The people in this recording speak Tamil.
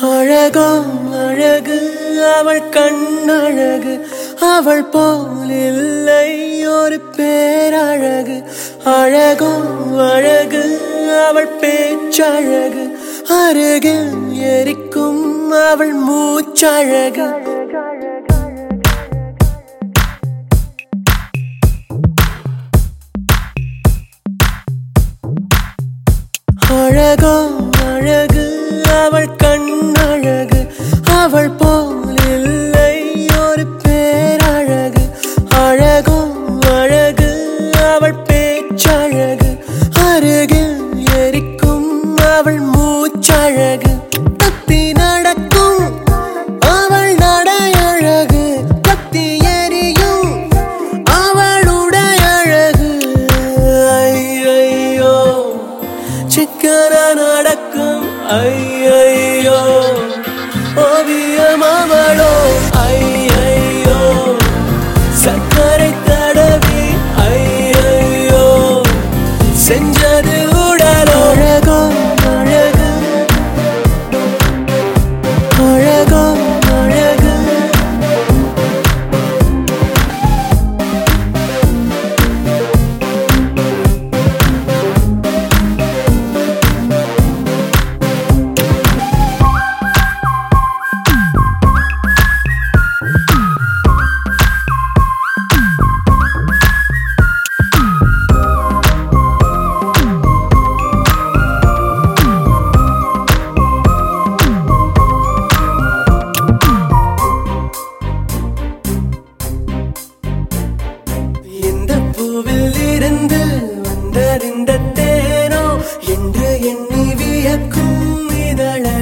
அழகோ அழகு அவள் கண்ணழகு அவள் போல் இல்லை ஒரு பேரழகு. அழகோ அழகு அவள் பேச்சழகு. அருகில் எரிக்கும் அவள் மூச்சழகு. அழகோ அழகு அவள் அவள் போல் இல்லை. ஒரு பேரழகு அழகும் அழகு. அவள் பேச்சழகு அருகில் எரிக்கும் அவள் மூச்சழகு. தப்பி நடக்கும் அவள் நடையழகு. கத்தி எரியும் அவளுடைய அழகு ஐயோ சிக்கன நடக்கும். ஐயோ i'll be வியக்கும் இதழ